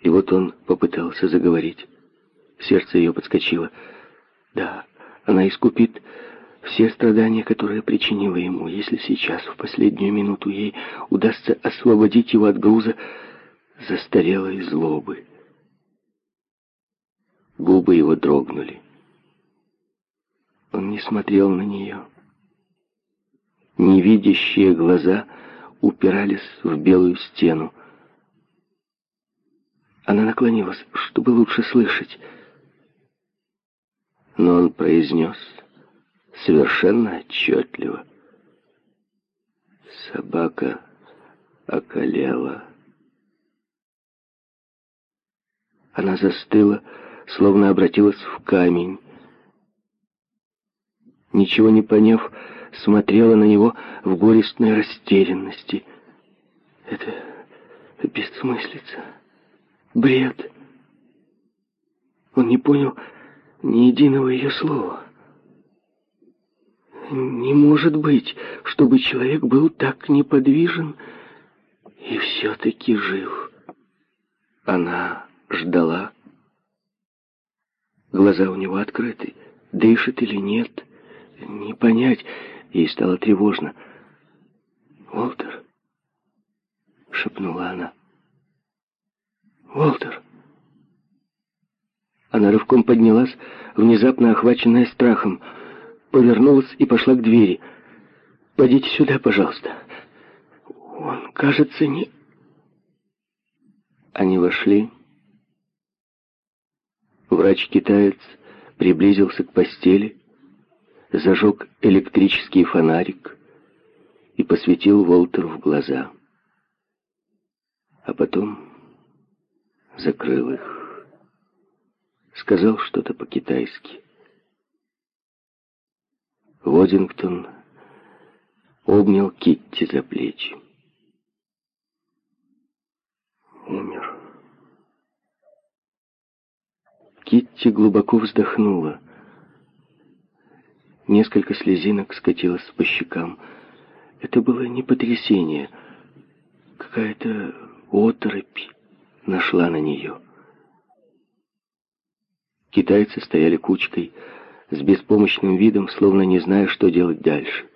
И вот он попытался заговорить. Сердце ее подскочило. Да, она искупит все страдания, которые причинила ему, если сейчас, в последнюю минуту, ей удастся освободить его от груза застарелой злобы. Губы его дрогнули. Он не смотрел на нее. Невидящие глаза упирались в белую стену. Она наклонилась, чтобы лучше слышать. Но он произнес совершенно отчетливо. Собака околела. Она застыла, словно обратилась в камень. Ничего не поняв, смотрела на него в горестной растерянности. Это бессмыслица, бред. Он не понял ни единого ее слова. Не может быть, чтобы человек был так неподвижен и все-таки жив. Она ждала. Глаза у него открыты. Дышит или нет, не понять. Ей стало тревожно. «Уолтер», — шепнула она. «Уолтер». Она рывком поднялась, внезапно охваченная страхом, повернулась и пошла к двери. «Пойдите сюда, пожалуйста. Он, кажется, не...» Они вошли. Врач-китаец приблизился к постели, зажег электрический фонарик и посветил Волтеру в глаза. А потом закрыл их. Сказал что-то по-китайски. Водингтон обнял Китти за плечи. Умер. Китти глубоко вздохнула. Несколько слезинок скатилось по щекам. Это было не потрясение. Какая-то оторопь нашла на нее. Китайцы стояли кучкой, с беспомощным видом, словно не зная, что делать дальше.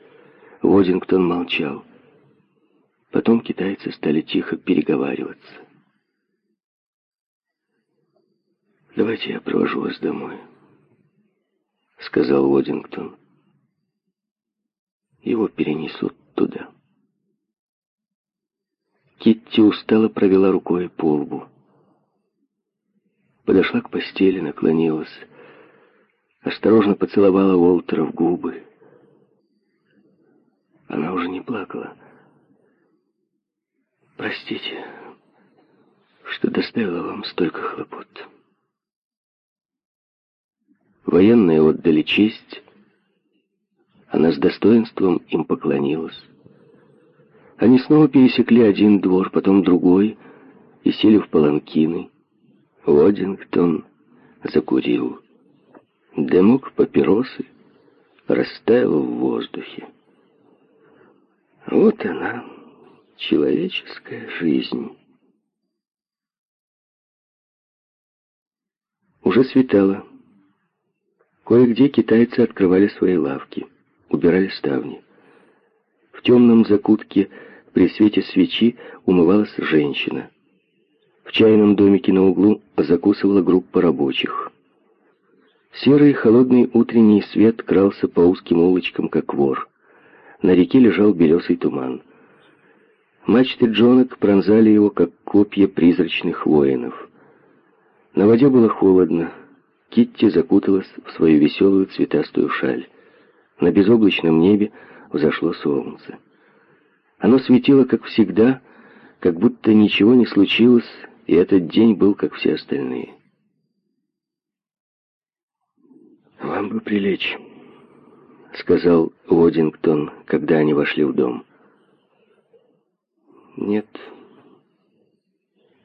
Водингтон молчал. Потом китайцы стали тихо переговариваться. «Давайте я провожу вас домой», — сказал Водингтон. «Его перенесут туда». Китти устало провела рукой по лбу. Подошла к постели, наклонилась, осторожно поцеловала Уолтера в губы. Она уже не плакала. «Простите, что доставила вам столько хлопот». Военные отдали честь, она с достоинством им поклонилась. Они снова пересекли один двор, потом другой, и сели в паланкины. Водингтон закурил. Дымок папиросы растаял в воздухе. Вот она, человеческая жизнь. Уже светало. Кое-где китайцы открывали свои лавки, убирали ставни. В темном закутке при свете свечи умывалась женщина. В чайном домике на углу закусывала группа рабочих. Серый холодный утренний свет крался по узким улочкам, как вор. На реке лежал белесый туман. Мачты джонок пронзали его, как копья призрачных воинов. На воде было холодно. Китти закуталась в свою веселую цветастую шаль. На безоблачном небе взошло солнце. Оно светило, как всегда, как будто ничего не случилось, и этот день был, как все остальные. «Вам бы прилечь», — сказал Уодингтон, когда они вошли в дом. «Нет,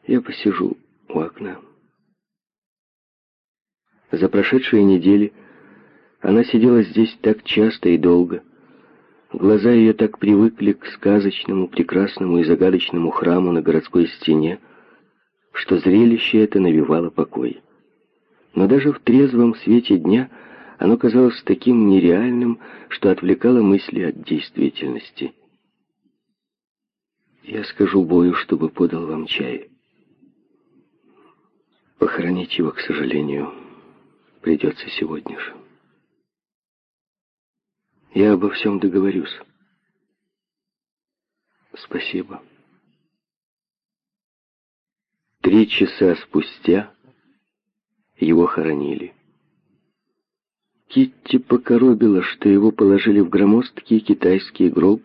я посижу у окна». За прошедшие недели она сидела здесь так часто и долго. Глаза ее так привыкли к сказочному, прекрасному и загадочному храму на городской стене, что зрелище это навевало покой. Но даже в трезвом свете дня оно казалось таким нереальным, что отвлекало мысли от действительности. «Я скажу Бою, чтобы подал вам чай. Похоронить его, к сожалению, придется сегодня же. Я обо всем договорюсь. Спасибо». Три часа спустя его хоронили. Китти покоробила, что его положили в громоздкий китайский гроб.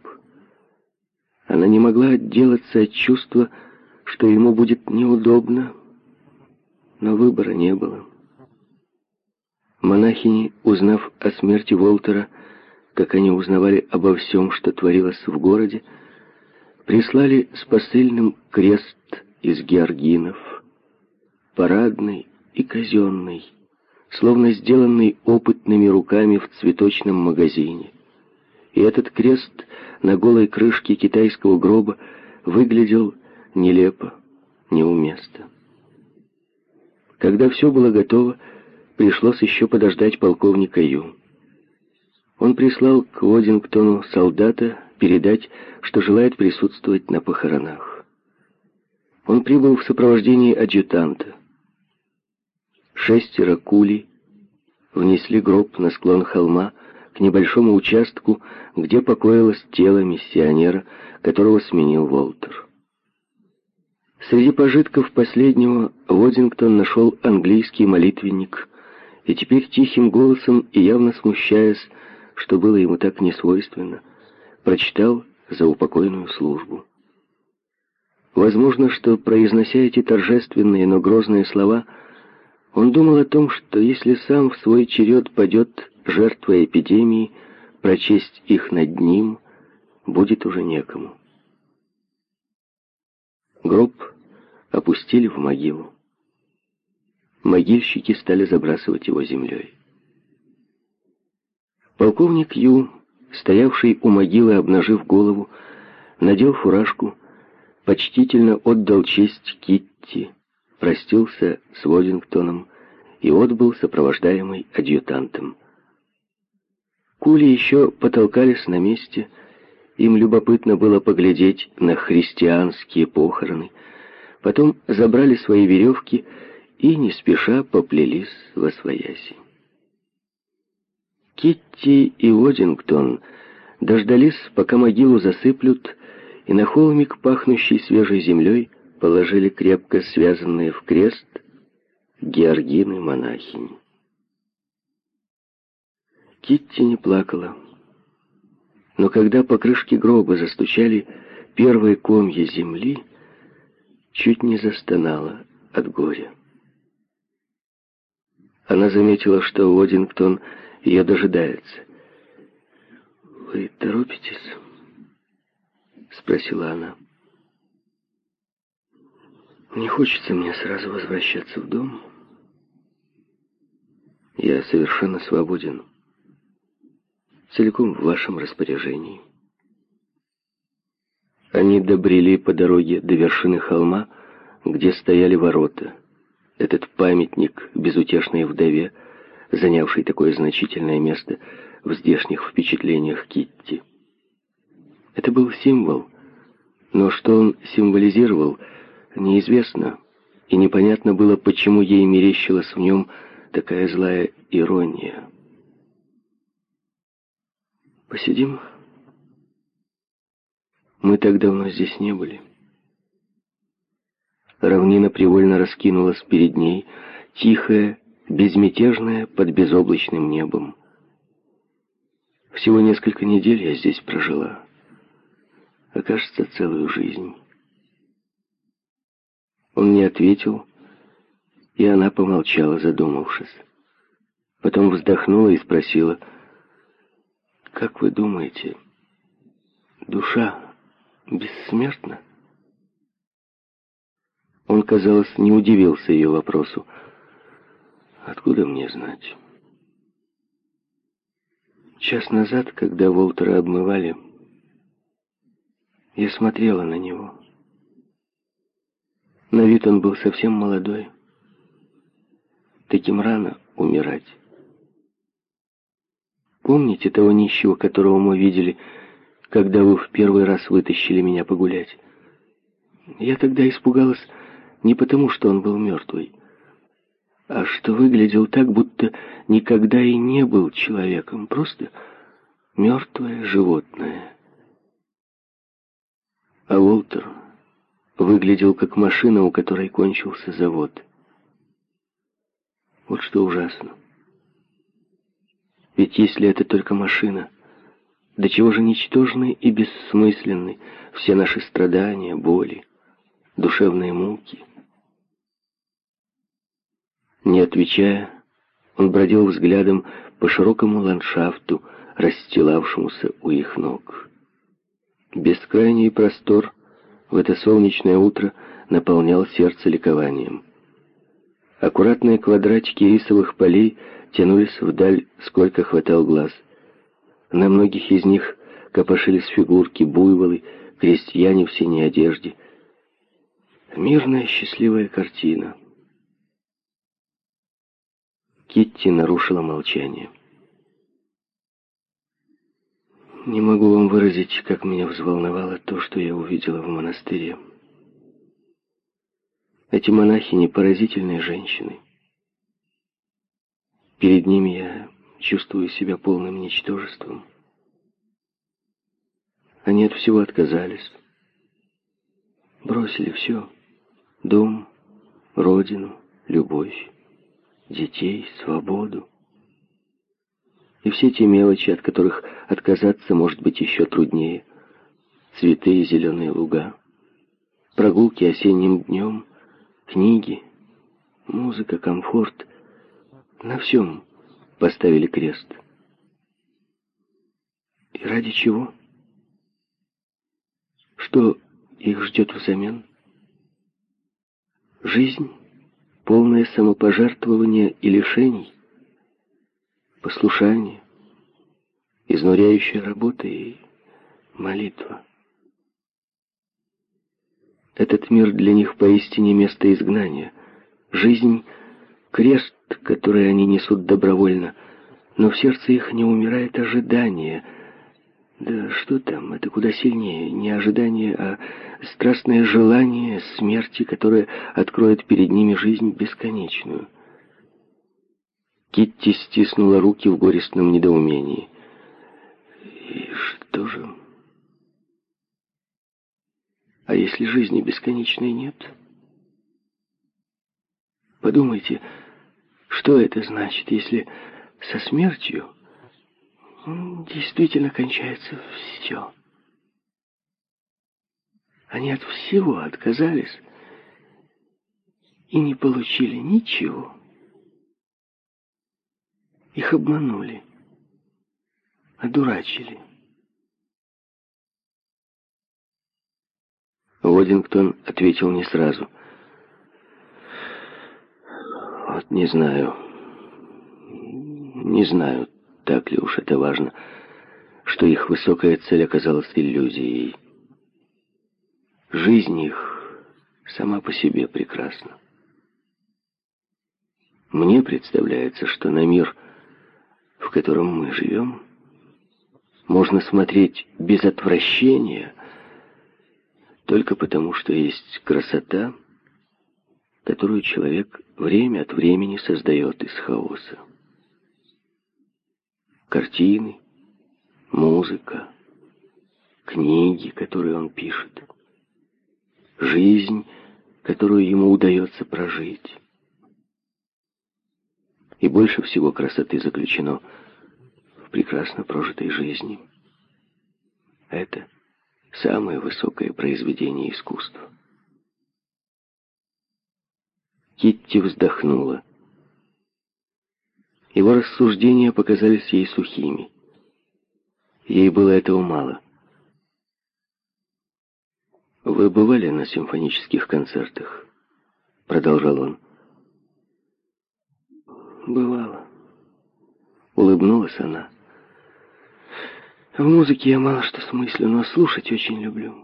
Она не могла отделаться от чувства, что ему будет неудобно, но выбора не было. Монахини, узнав о смерти Волтера, как они узнавали обо всем, что творилось в городе, прислали с посыльным крест из георгинов, парадный и казенный, словно сделанный опытными руками в цветочном магазине. И этот крест на голой крышке китайского гроба выглядел нелепо, неуместно. Когда все было готово, пришлось еще подождать полковника Ю. Он прислал к Водингтону солдата передать, что желает присутствовать на похоронах. Он прибыл в сопровождении адъютанта. Шестеро кулей внесли гроб на склон холма к небольшому участку, где покоилось тело миссионера, которого сменил Волтер. Среди пожитков последнего Водингтон нашел английский молитвенник, и теперь тихим голосом и явно смущаясь, что было ему так несвойственно, прочитал за упокойную службу. Возможно, что, произнося эти торжественные, но грозные слова, он думал о том, что если сам в свой черед падет жертвой эпидемии, прочесть их над ним будет уже некому. Гроб опустили в могилу. Могильщики стали забрасывать его землей. Полковник Ю, стоявший у могилы, обнажив голову, надел фуражку, почтительно отдал честь Китти, простился с Водингтоном и отбыл сопровождаемый адъютантом. Кули еще потолкались на месте, им любопытно было поглядеть на христианские похороны, потом забрали свои веревки и не спеша поплелись во свояси. Китти и Водингтон дождались, пока могилу засыплют, и на холмик, пахнущий свежей землей, положили крепко связанные в крест георгины монахини. Китти не плакала, но когда по крышке гроба застучали первые комья земли, чуть не застонала от горя. Она заметила, что Уодингтон ее дожидается. «Вы торопитесь?» — спросила она. Не хочется мне сразу возвращаться в дом. Я совершенно свободен. Целиком в вашем распоряжении. Они добрели по дороге до вершины холма, где стояли ворота. Этот памятник безутешной вдове, занявший такое значительное место в здешних впечатлениях Китти. Это был символ, но что он символизировал – неизвестно, и непонятно было, почему ей мерещилась в нем такая злая ирония. «Посидим?» Мы так давно здесь не были. Равнина привольно раскинулась перед ней, тихая, безмятежная, под безоблачным небом. Всего несколько недель я здесь прожила, а кажется, целую жизнь. Он не ответил, и она помолчала, задумавшись. Потом вздохнула и спросила, «Как вы думаете, душа бессмертна?» Он, казалось, не удивился ее вопросу. «Откуда мне знать?» Час назад, когда Волтера обмывали, я смотрела на него На вид он был совсем молодой. Таким рано умирать. Помните того нищего, которого мы видели, когда вы в первый раз вытащили меня погулять? Я тогда испугалась не потому, что он был мертвый, а что выглядел так, будто никогда и не был человеком, просто мертвое животное. А Уолтер выглядел как машина, у которой кончился завод. Вот что ужасно. Ведь если это только машина, до чего же ничтожны и бессмысленны все наши страдания, боли, душевные муки. Не отвечая, он бродил взглядом по широкому ландшафту, расстилавшемуся у их ног. Бескрайний простор в это солнечное утро наполнял сердце ликованием. Аккуратные квадратики рисовых полей тянулись вдаль, сколько хватал глаз. На многих из них копошились фигурки, буйволы, крестьяне в синей одежде. Мирная, счастливая картина. Китти нарушила молчание. Не могу вам выразить, как меня взволновало то, что я увидела в монастыре. Эти монахини — поразительные женщины. Перед ними я чувствую себя полным ничтожеством. Они от всего отказались. Бросили все. Дом, родину, любовь, детей, свободу. И все те мелочи, от которых отказаться может быть еще труднее. Цветы и зеленые луга, прогулки осенним днем, книги, музыка, комфорт — на всем поставили крест. И ради чего? Что их ждет взамен? Жизнь, полное самопожертвование и лишений, послушание, изнуряющая работа и молитва. Этот мир для них поистине место изгнания. Жизнь — крест, которые они несут добровольно, но в сердце их не умирает ожидание. Да что там, это куда сильнее, не ожидание, а страстное желание смерти, которое откроет перед ними жизнь бесконечную. Китти стиснула руки в горестном недоумении. И что же? А если жизни бесконечной нет? Подумайте, что это значит, если со смертью действительно кончается все? Они от всего отказались и не получили ничего. Их обманули, одурачили. Водингтон ответил не сразу — вот не знаю. Не знаю, так ли уж это важно, что их высокая цель оказалась иллюзией. Жизнь их сама по себе прекрасна. Мне представляется, что на мир, в котором мы живем, можно смотреть без отвращения, только потому, что есть красота — которую человек время от времени создает из хаоса. Картины, музыка, книги, которые он пишет, жизнь, которую ему удается прожить. И больше всего красоты заключено в прекрасно прожитой жизни. Это самое высокое произведение искусства. Китти вздохнула. Его рассуждения показались ей сухими. Ей было этого мало. «Вы бывали на симфонических концертах?» Продолжал он. «Бывало». Улыбнулась она. «В музыке я мало что смыслю, но слушать очень люблю.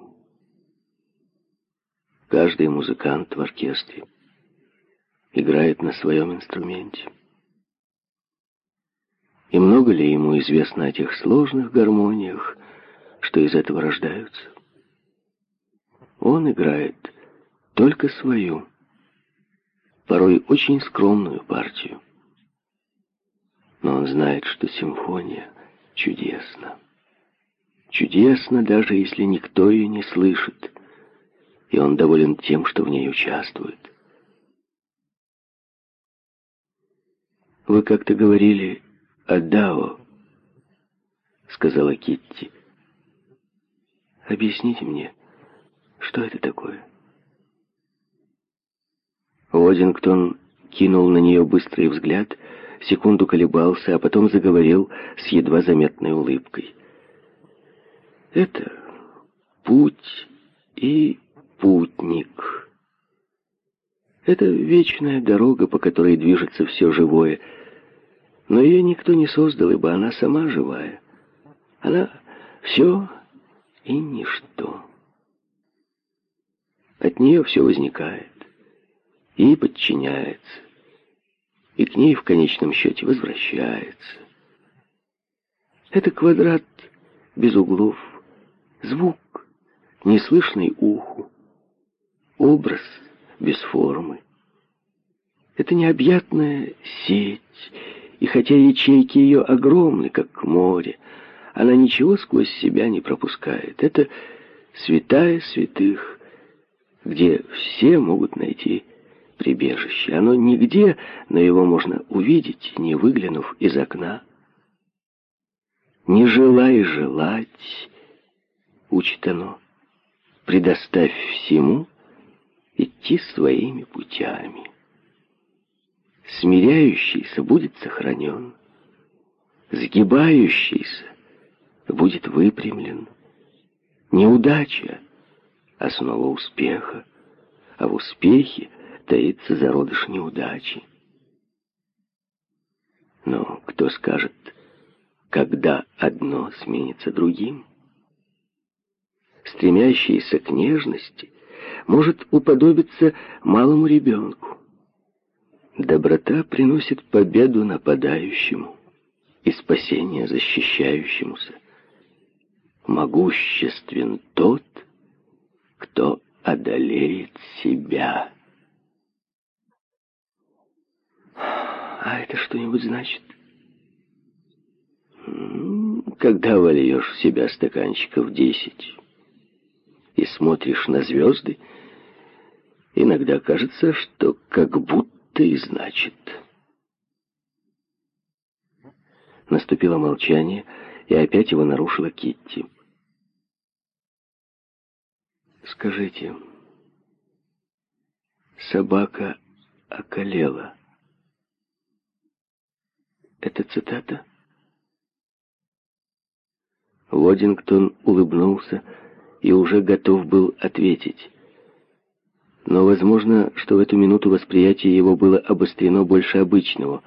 каждый музыкант в оркестре играет на своем инструменте. И много ли ему известно о тех сложных гармониях, что из этого рождаются? Он играет только свою, порой очень скромную партию. Но он знает, что симфония чудесна. Чудесно, даже если никто ее не слышит, и он доволен тем, что в ней участвует. «Вы как-то говорили о Дао», — сказала Китти. «Объясните мне, что это такое?» Уодингтон кинул на нее быстрый взгляд, секунду колебался, а потом заговорил с едва заметной улыбкой. «Это путь и путник. Это вечная дорога, по которой движется все живое, но ее никто не создал, ибо она сама живая. Она все и ничто. От нее все возникает ей подчиняется, и к ней в конечном счете возвращается. Это квадрат без углов, звук, неслышный уху, образ без формы. Это необъятная сеть, и хотя ячейки ее огромны, как море, она ничего сквозь себя не пропускает. Это святая святых, где все могут найти прибежище. Оно нигде, но его можно увидеть, не выглянув из окна. «Не желай желать», — учит оно, — «предоставь всему идти своими путями». Смиряющийся будет сохранен, сгибающийся будет выпрямлен. Неудача — основа успеха, а в успехе — таится зародыш неудачи. Но кто скажет, когда одно сменится другим? Стремящийся к нежности может уподобиться малому ребенку. Доброта приносит победу нападающему и спасение защищающемуся. Могуществен тот, кто одолеет себя. А это что-нибудь значит? Когда вольешь в себя стаканчиков десять и смотришь на звезды, иногда кажется, что как будто и значит. Наступило молчание, и опять его нарушила Китти. «Скажите, собака околела?» Это цитата? Водингтон улыбнулся и уже готов был ответить. Но возможно, что в эту минуту восприятие его было обострено больше обычного.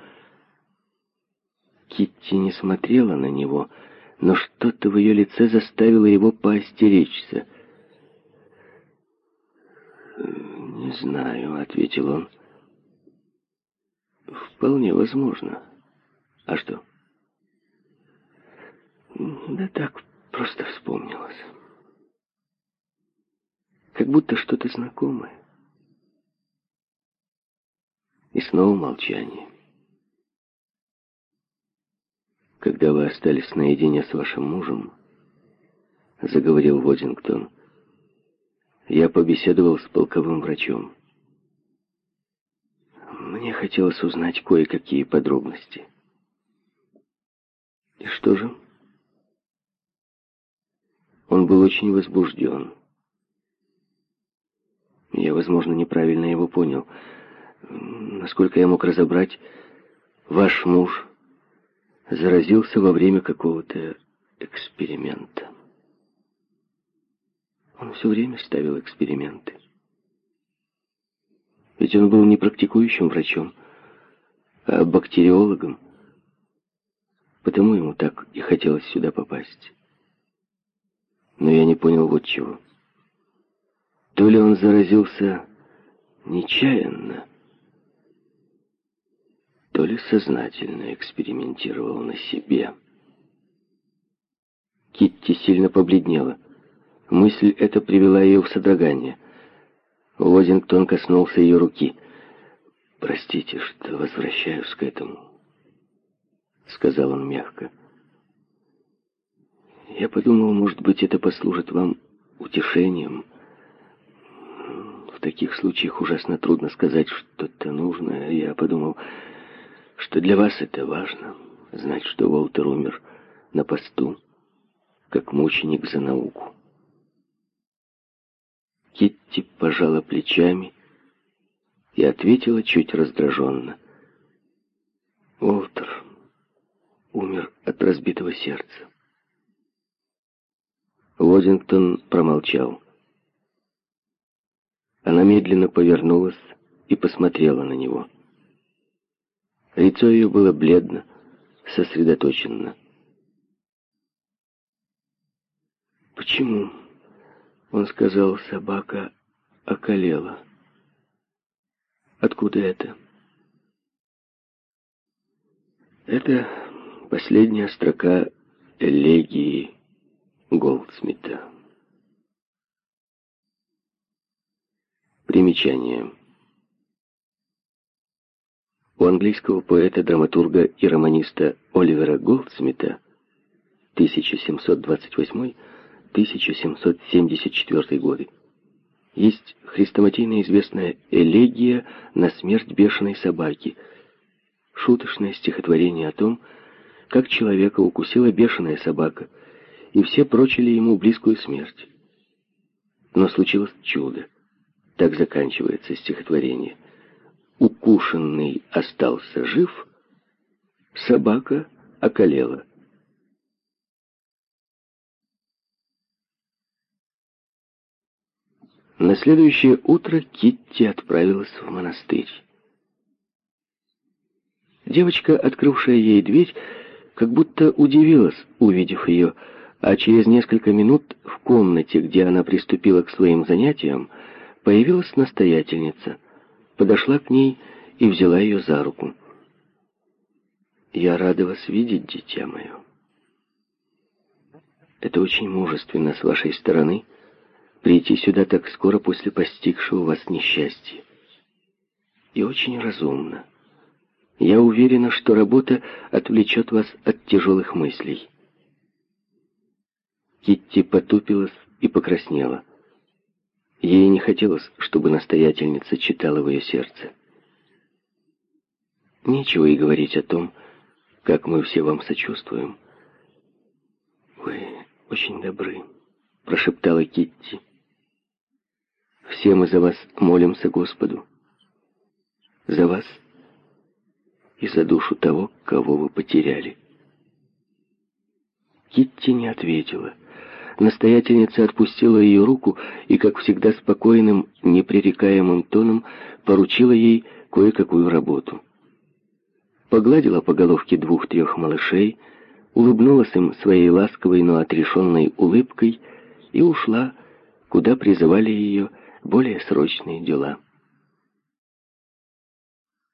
Китти не смотрела на него, но что-то в ее лице заставило его поостеречься. «Не знаю», — ответил он. «Вполне возможно». А что? Да так, просто вспомнилось. Как будто что-то знакомое. И снова молчание. Когда вы остались наедине с вашим мужем, заговорил Водингтон, я побеседовал с полковым врачом. Мне хотелось узнать кое-какие подробности. И что же? Он был очень возбужден. Я, возможно, неправильно его понял. Насколько я мог разобрать, ваш муж заразился во время какого-то эксперимента. Он все время ставил эксперименты. Ведь он был не практикующим врачом, а бактериологом. Потому ему так и хотелось сюда попасть. Но я не понял вот чего. То ли он заразился нечаянно, то ли сознательно экспериментировал на себе. Китти сильно побледнела. Мысль эта привела ее в содрогание. Лозингтон коснулся ее руки. «Простите, что возвращаюсь к этому», — сказал он мягко. «Я подумал, может быть, это послужит вам утешением. В таких случаях ужасно трудно сказать что-то нужное. Я подумал, что для вас это важно, знать, что Уолтер умер на посту, как мученик за науку. Китти пожала плечами и ответила чуть раздраженно. Уолтер умер от разбитого сердца. Лозингтон промолчал. Она медленно повернулась и посмотрела на него. Лицо ее было бледно, сосредоточенно. «Почему?» Он сказал, собака околела. Откуда это? Это последняя строка элегии Голдсмита. Примечание. У английского поэта, драматурга и романиста Оливера Голдсмита 1728 1774 годы. Есть хрестоматийно известная элегия на смерть бешеной собаки, шуточное стихотворение о том, как человека укусила бешеная собака, и все прочили ему близкую смерть. Но случилось чудо. Так заканчивается стихотворение. Укушенный остался жив, собака околела. На следующее утро Китти отправилась в монастырь. Девочка, открывшая ей дверь, как будто удивилась, увидев ее, а через несколько минут в комнате, где она приступила к своим занятиям, появилась настоятельница, подошла к ней и взяла ее за руку. «Я рада вас видеть, дитя мое. Это очень мужественно с вашей стороны» прийти сюда так скоро после постигшего вас несчастья. И очень разумно. Я уверена, что работа отвлечет вас от тяжелых мыслей. Китти потупилась и покраснела. Ей не хотелось, чтобы настоятельница читала в ее сердце. Нечего и говорить о том, как мы все вам сочувствуем. «Вы очень добры», — прошептала Китти. Все мы за вас молимся Господу. За вас и за душу того, кого вы потеряли. Китти не ответила. Настоятельница отпустила ее руку и, как всегда, спокойным, непререкаемым тоном поручила ей кое-какую работу. Погладила по головке двух-трех малышей, улыбнулась им своей ласковой, но отрешенной улыбкой и ушла, куда призывали ее более срочные дела.